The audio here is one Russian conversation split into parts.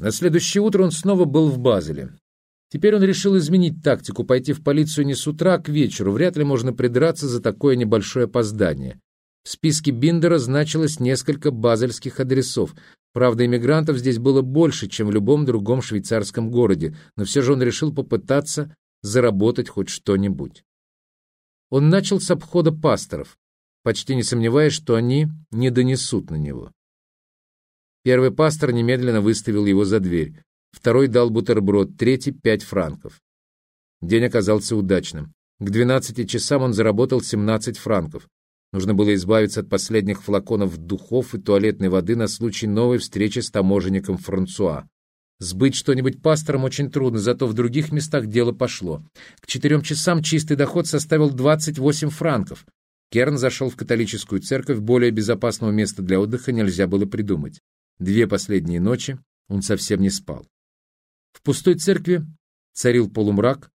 На следующее утро он снова был в Базеле. Теперь он решил изменить тактику, пойти в полицию не с утра, а к вечеру. Вряд ли можно придраться за такое небольшое опоздание. В списке Биндера значилось несколько базельских адресов. Правда, иммигрантов здесь было больше, чем в любом другом швейцарском городе, но все же он решил попытаться заработать хоть что-нибудь. Он начал с обхода пасторов, почти не сомневаясь, что они не донесут на него. Первый пастор немедленно выставил его за дверь, второй дал бутерброд, третий — пять франков. День оказался удачным. К 12 часам он заработал 17 франков. Нужно было избавиться от последних флаконов духов и туалетной воды на случай новой встречи с таможенником Франсуа. Сбыть что-нибудь пастором очень трудно, зато в других местах дело пошло. К четырем часам чистый доход составил 28 франков. Керн зашел в католическую церковь, более безопасного места для отдыха нельзя было придумать. Две последние ночи он совсем не спал. В пустой церкви царил полумрак,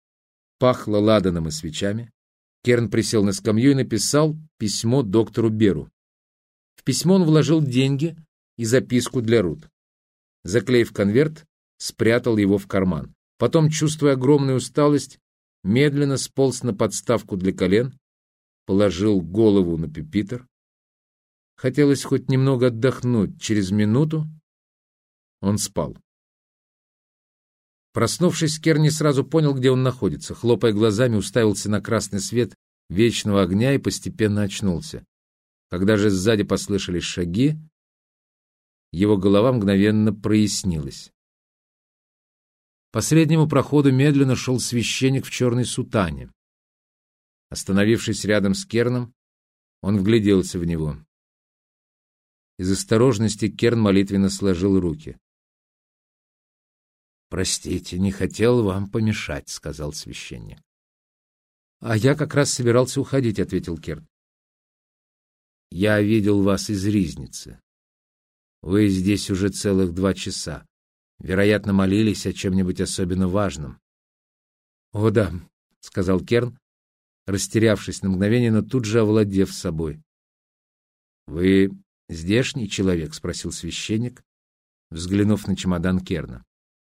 пахло ладаном и свечами. Керн присел на скамью и написал письмо доктору Беру. В письмо он вложил деньги и записку для Рут. Заклеив конверт, спрятал его в карман. Потом, чувствуя огромную усталость, медленно сполз на подставку для колен, положил голову на пепитер. Хотелось хоть немного отдохнуть. Через минуту он спал. Проснувшись, Керни сразу понял, где он находится. Хлопая глазами, уставился на красный свет вечного огня и постепенно очнулся. Когда же сзади послышались шаги, его голова мгновенно прояснилась. По среднему проходу медленно шел священник в черной сутане. Остановившись рядом с Керном, он вгляделся в него. Из осторожности Керн молитвенно сложил руки. «Простите, не хотел вам помешать», — сказал священник. «А я как раз собирался уходить», — ответил Керн. «Я видел вас из Ризницы. Вы здесь уже целых два часа. Вероятно, молились о чем-нибудь особенно важном. — О, да, — сказал Керн, растерявшись на мгновение, но тут же овладев собой. — Вы здешний человек? — спросил священник, взглянув на чемодан Керна.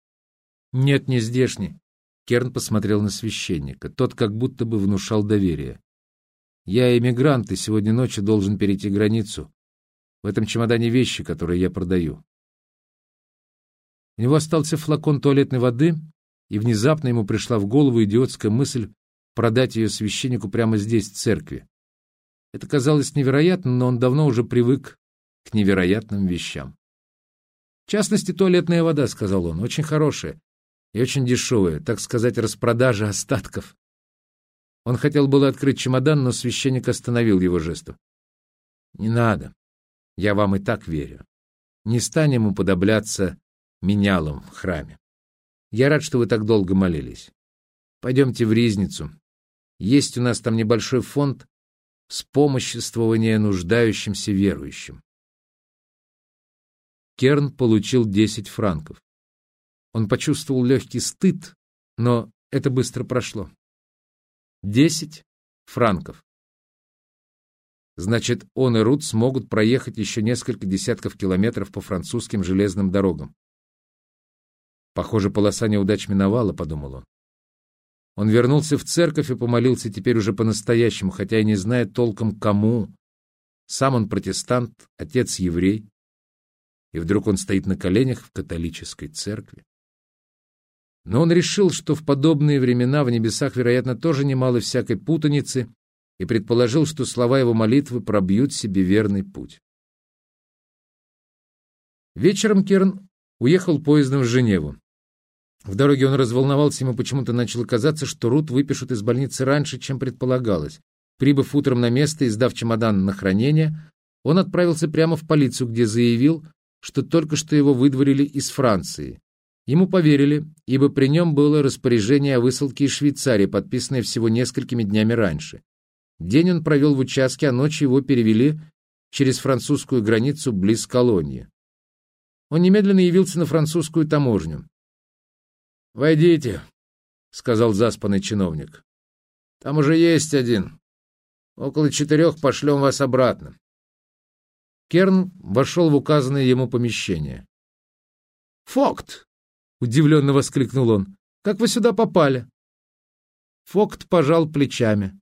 — Нет, не здешний. Керн посмотрел на священника. Тот как будто бы внушал доверие. — Я эмигрант и сегодня ночью должен перейти границу. В этом чемодане вещи, которые я продаю. У него остался флакон туалетной воды, и внезапно ему пришла в голову идиотская мысль продать ее священнику прямо здесь, в церкви. Это казалось невероятным, но он давно уже привык к невероятным вещам. В частности, туалетная вода, — сказал он, — очень хорошая и очень дешевая, так сказать, распродажа остатков. Он хотел было открыть чемодан, но священник остановил его жестом. «Не надо. Я вам и так верю. Не станем уподобляться менялом в храме. Я рад, что вы так долго молились. Пойдемте в Ризницу. Есть у нас там небольшой фонд вспомоществования нуждающимся верующим. Керн получил 10 франков. Он почувствовал легкий стыд, но это быстро прошло. 10 франков. Значит, он и Рут смогут проехать еще несколько десятков километров по французским железным дорогам. Похоже, полоса неудач миновала, подумал он. Он вернулся в церковь и помолился теперь уже по-настоящему, хотя и не знает толком кому. Сам он протестант, отец еврей. И вдруг он стоит на коленях в католической церкви. Но он решил, что в подобные времена в небесах, вероятно, тоже немало всякой путаницы, и предположил, что слова его молитвы пробьют себе верный путь. Вечером Керн уехал поездом в Женеву. В дороге он разволновался, ему почему-то начало казаться, что Рут выпишут из больницы раньше, чем предполагалось. Прибыв утром на место и сдав чемодан на хранение, он отправился прямо в полицию, где заявил, что только что его выдворили из Франции. Ему поверили, ибо при нем было распоряжение о высылке из Швейцарии, подписанное всего несколькими днями раньше. День он провел в участке, а ночью его перевели через французскую границу близ колонии. Он немедленно явился на французскую таможню. «Войдите», — сказал заспанный чиновник. «Там уже есть один. Около четырех пошлем вас обратно». Керн вошел в указанное ему помещение. Фокт!» — удивленно воскликнул он. «Как вы сюда попали?» Фокт пожал плечами.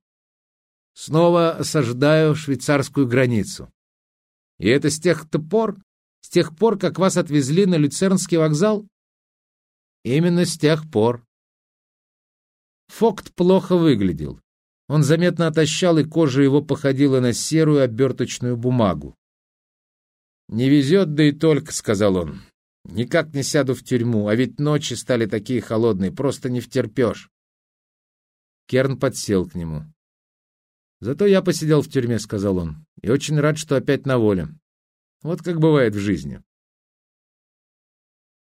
«Снова осаждаю швейцарскую границу. И это с тех-то пор, с тех пор, как вас отвезли на Люцернский вокзал?» «Именно с тех пор». Фокт плохо выглядел. Он заметно отощал, и кожа его походила на серую оберточную бумагу. «Не везет, да и только», — сказал он. «Никак не сяду в тюрьму, а ведь ночи стали такие холодные, просто не втерпешь». Керн подсел к нему. «Зато я посидел в тюрьме», — сказал он, — «и очень рад, что опять на воле. Вот как бывает в жизни».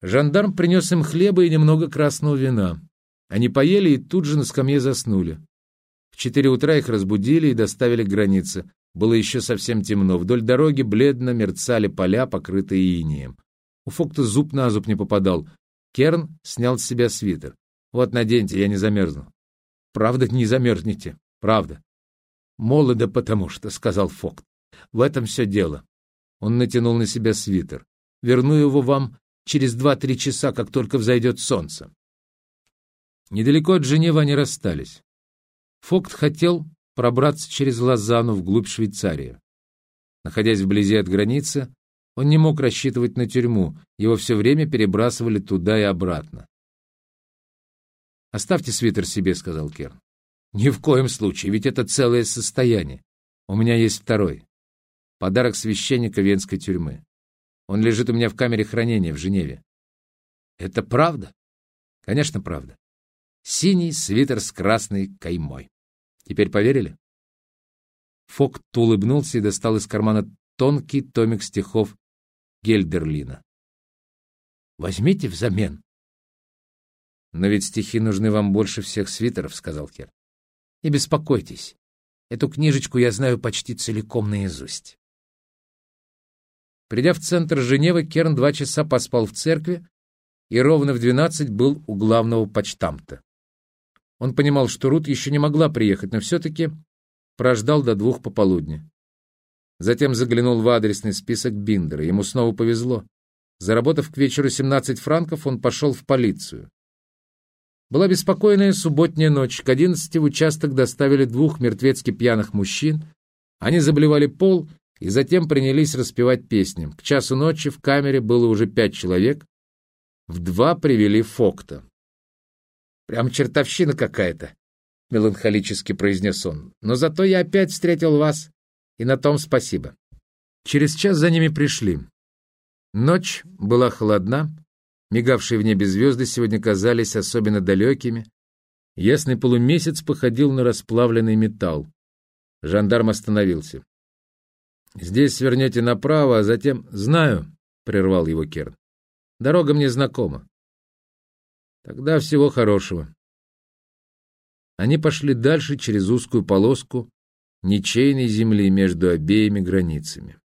Жандарм принес им хлеба и немного красного вина. Они поели и тут же на скамье заснули. В четыре утра их разбудили и доставили к границе. Было еще совсем темно. Вдоль дороги бледно мерцали поля, покрытые инеем. У Фокта зуб на зуб не попадал. Керн снял с себя свитер. «Вот, наденьте, я не замерзну». «Правда, не замерзнете. Правда». «Молодо потому что», — сказал Фокт. «В этом все дело». Он натянул на себя свитер. «Верну его вам через два-три часа, как только взойдет солнце». Недалеко от Женевы они расстались. Фокт хотел пробраться через Лозанну вглубь Швейцарии. Находясь вблизи от границы, он не мог рассчитывать на тюрьму, его все время перебрасывали туда и обратно. «Оставьте свитер себе», — сказал Керн. «Ни в коем случае, ведь это целое состояние. У меня есть второй. Подарок священника Венской тюрьмы. Он лежит у меня в камере хранения в Женеве». «Это правда?» «Конечно, правда. Синий свитер с красной каймой. Теперь поверили?» Фокт улыбнулся и достал из кармана тонкий томик стихов Гельдерлина. «Возьмите взамен». «Но ведь стихи нужны вам больше всех свитеров», — сказал Кер. «Не беспокойтесь. Эту книжечку я знаю почти целиком наизусть». Придя в центр Женевы, Керн два часа поспал в церкви и ровно в двенадцать был у главного почтамта. Он понимал, что Рут еще не могла приехать, но все-таки прождал до двух пополудни. Затем заглянул в адресный список Биндера. Ему снова повезло. Заработав к вечеру 17 франков, он пошел в полицию. Была беспокойная субботняя ночь. К одиннадцати в участок доставили двух мертвецки пьяных мужчин. Они заблевали пол и затем принялись распевать песни. К часу ночи в камере было уже пять человек. В два привели Фокта. Прям чертовщина какая-то, — меланхолически произнес он. Но зато я опять встретил вас, и на том спасибо. Через час за ними пришли. Ночь была холодна, мигавшие в небе звезды сегодня казались особенно далекими. Ясный полумесяц походил на расплавленный металл. Жандарм остановился. «Здесь свернете направо, а затем...» «Знаю», — прервал его Керн. «Дорога мне знакома. Тогда всего хорошего. Они пошли дальше через узкую полоску ничейной земли между обеими границами.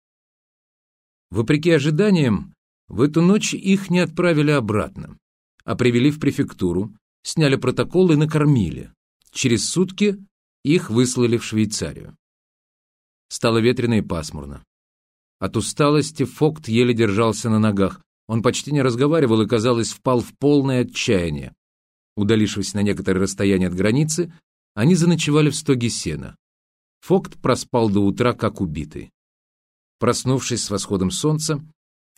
Вопреки ожиданиям, в эту ночь их не отправили обратно, а привели в префектуру, сняли протокол и накормили. Через сутки их выслали в Швейцарию. Стало ветрено и пасмурно. От усталости Фокт еле держался на ногах. Он почти не разговаривал и, казалось, впал в полное отчаяние. Удалившись на некоторое расстояние от границы, они заночевали в стоге сена. Фокт проспал до утра, как убитый. Проснувшись с восходом солнца,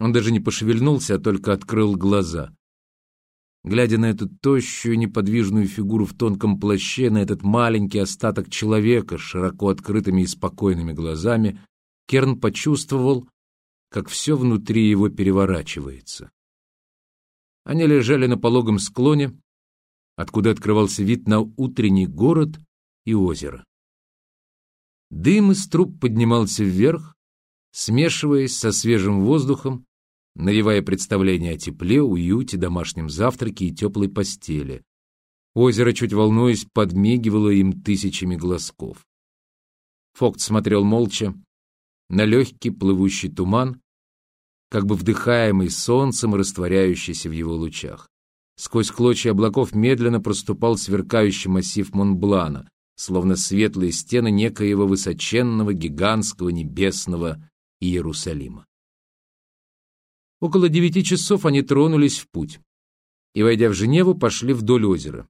он даже не пошевельнулся, а только открыл глаза. Глядя на эту тощую, неподвижную фигуру в тонком плаще, на этот маленький остаток человека с широко открытыми и спокойными глазами, Керн почувствовал, как все внутри его переворачивается. Они лежали на пологом склоне, откуда открывался вид на утренний город и озеро. Дым из труб поднимался вверх, смешиваясь со свежим воздухом, навевая представление о тепле, уюте, домашнем завтраке и теплой постели. Озеро, чуть волнуясь, подмигивало им тысячами глазков. Фокт смотрел молча на легкий плывущий туман, как бы вдыхаемый солнцем растворяющийся в его лучах. Сквозь клочья облаков медленно проступал сверкающий массив Монблана, словно светлые стены некоего высоченного гигантского небесного Иерусалима. Около девяти часов они тронулись в путь и, войдя в Женеву, пошли вдоль озера.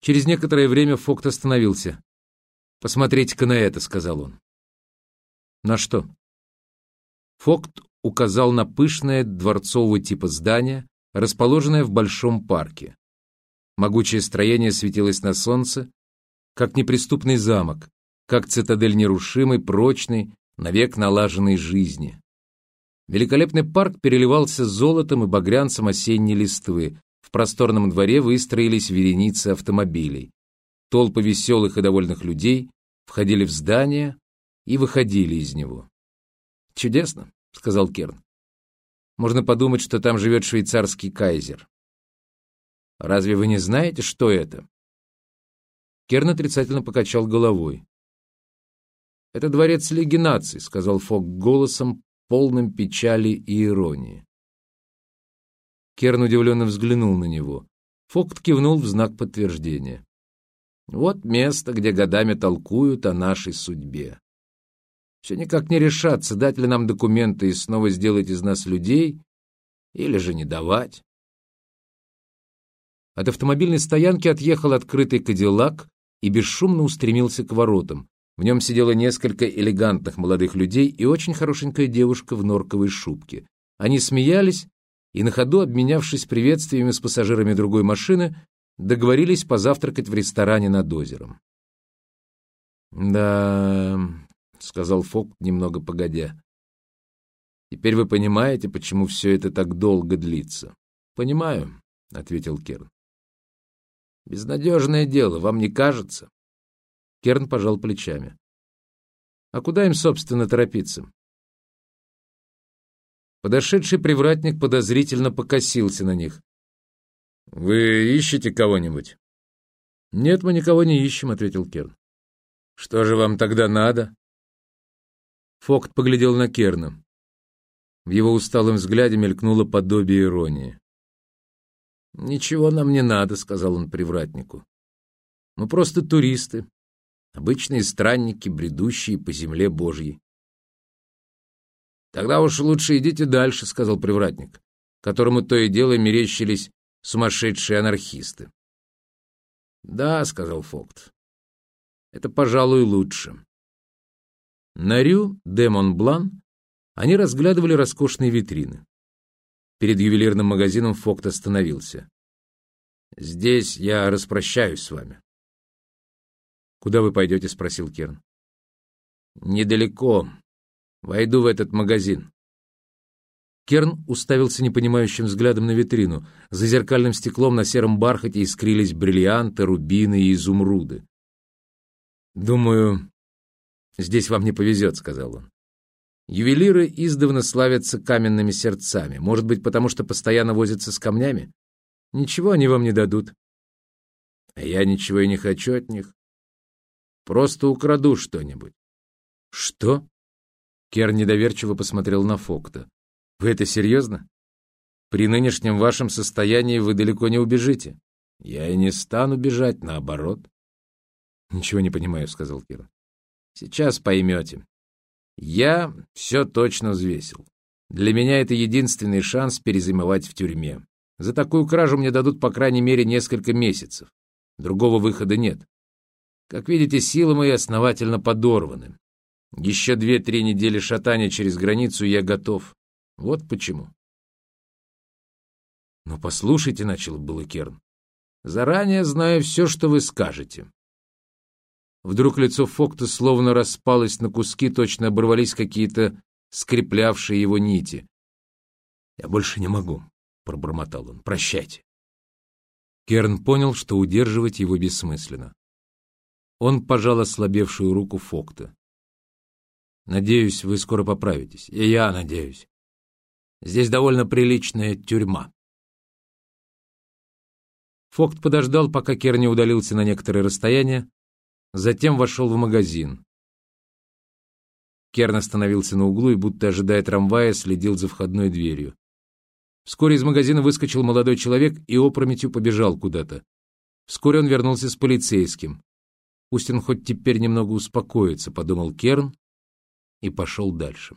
Через некоторое время Фокт остановился. «Посмотрите-ка на это», — сказал он. «На что?» Фокт указал на пышное дворцового типа здание, расположенное в большом парке. Могучее строение светилось на солнце, как неприступный замок, как цитадель нерушимой, прочной, навек налаженной жизни. Великолепный парк переливался золотом и багрянцем осенней листвы. В просторном дворе выстроились вереницы автомобилей. Толпы веселых и довольных людей входили в здание и выходили из него. «Чудесно», — сказал Керн. «Можно подумать, что там живет швейцарский кайзер». «Разве вы не знаете, что это?» Керн отрицательно покачал головой. «Это дворец Лиги наций», — сказал Фок голосом, полным печали и иронии. Керн удивленно взглянул на него. Фокт кивнул в знак подтверждения. «Вот место, где годами толкуют о нашей судьбе. Все никак не решаться, дать ли нам документы и снова сделать из нас людей, или же не давать». От автомобильной стоянки отъехал открытый кадиллак и бесшумно устремился к воротам. В нем сидело несколько элегантных молодых людей и очень хорошенькая девушка в норковой шубке. Они смеялись и на ходу, обменявшись приветствиями с пассажирами другой машины, договорились позавтракать в ресторане над озером. «Да...» — сказал Фок немного погодя. «Теперь вы понимаете, почему все это так долго длится?» «Понимаю», — ответил Керн. «Безнадежное дело, вам не кажется?» Керн пожал плечами. А куда им, собственно, торопиться? Подошедший привратник подозрительно покосился на них. «Вы ищете кого-нибудь?» «Нет, мы никого не ищем», — ответил Керн. «Что же вам тогда надо?» Фокт поглядел на Керна. В его усталом взгляде мелькнуло подобие иронии. «Ничего нам не надо», — сказал он привратнику. «Мы просто туристы, Обычные странники, бредущие по земле Божьей. «Тогда уж лучше идите дальше», — сказал привратник, которому то и дело мерещились сумасшедшие анархисты. «Да», — сказал Фокт, — «это, пожалуй, лучше». На Рю де Монблан они разглядывали роскошные витрины. Перед ювелирным магазином Фокт остановился. «Здесь я распрощаюсь с вами». «Куда вы пойдете?» — спросил Керн. «Недалеко. Войду в этот магазин». Керн уставился непонимающим взглядом на витрину. За зеркальным стеклом на сером бархате искрились бриллианты, рубины и изумруды. «Думаю, здесь вам не повезет», — сказал он. «Ювелиры издавна славятся каменными сердцами. Может быть, потому что постоянно возятся с камнями? Ничего они вам не дадут. А я ничего и не хочу от них. Просто украду что-нибудь. Что? Кер недоверчиво посмотрел на Фокта. Вы это серьезно? При нынешнем вашем состоянии вы далеко не убежите. Я и не стану бежать, наоборот. Ничего не понимаю, сказал Кир. Сейчас поймете. Я все точно взвесил. Для меня это единственный шанс перезимовать в тюрьме. За такую кражу мне дадут по крайней мере несколько месяцев. Другого выхода нет. Как видите, силы мои основательно подорваны. Еще две-три недели шатания через границу, я готов. Вот почему. «Ну, послушайте», — начал было Керн. «Заранее знаю все, что вы скажете». Вдруг лицо Фокта словно распалось на куски, точно оборвались какие-то скреплявшие его нити. «Я больше не могу», — пробормотал он. «Прощайте». Керн понял, что удерживать его бессмысленно. Он пожал ослабевшую руку Фокта. «Надеюсь, вы скоро поправитесь. И я надеюсь. Здесь довольно приличная тюрьма». Фокт подождал, пока Керни удалился на некоторое расстояние, затем вошел в магазин. Керн остановился на углу и, будто ожидая трамвая, следил за входной дверью. Вскоре из магазина выскочил молодой человек и опрометью побежал куда-то. Вскоре он вернулся с полицейским. Пусть он хоть теперь немного успокоится, подумал Керн и пошел дальше.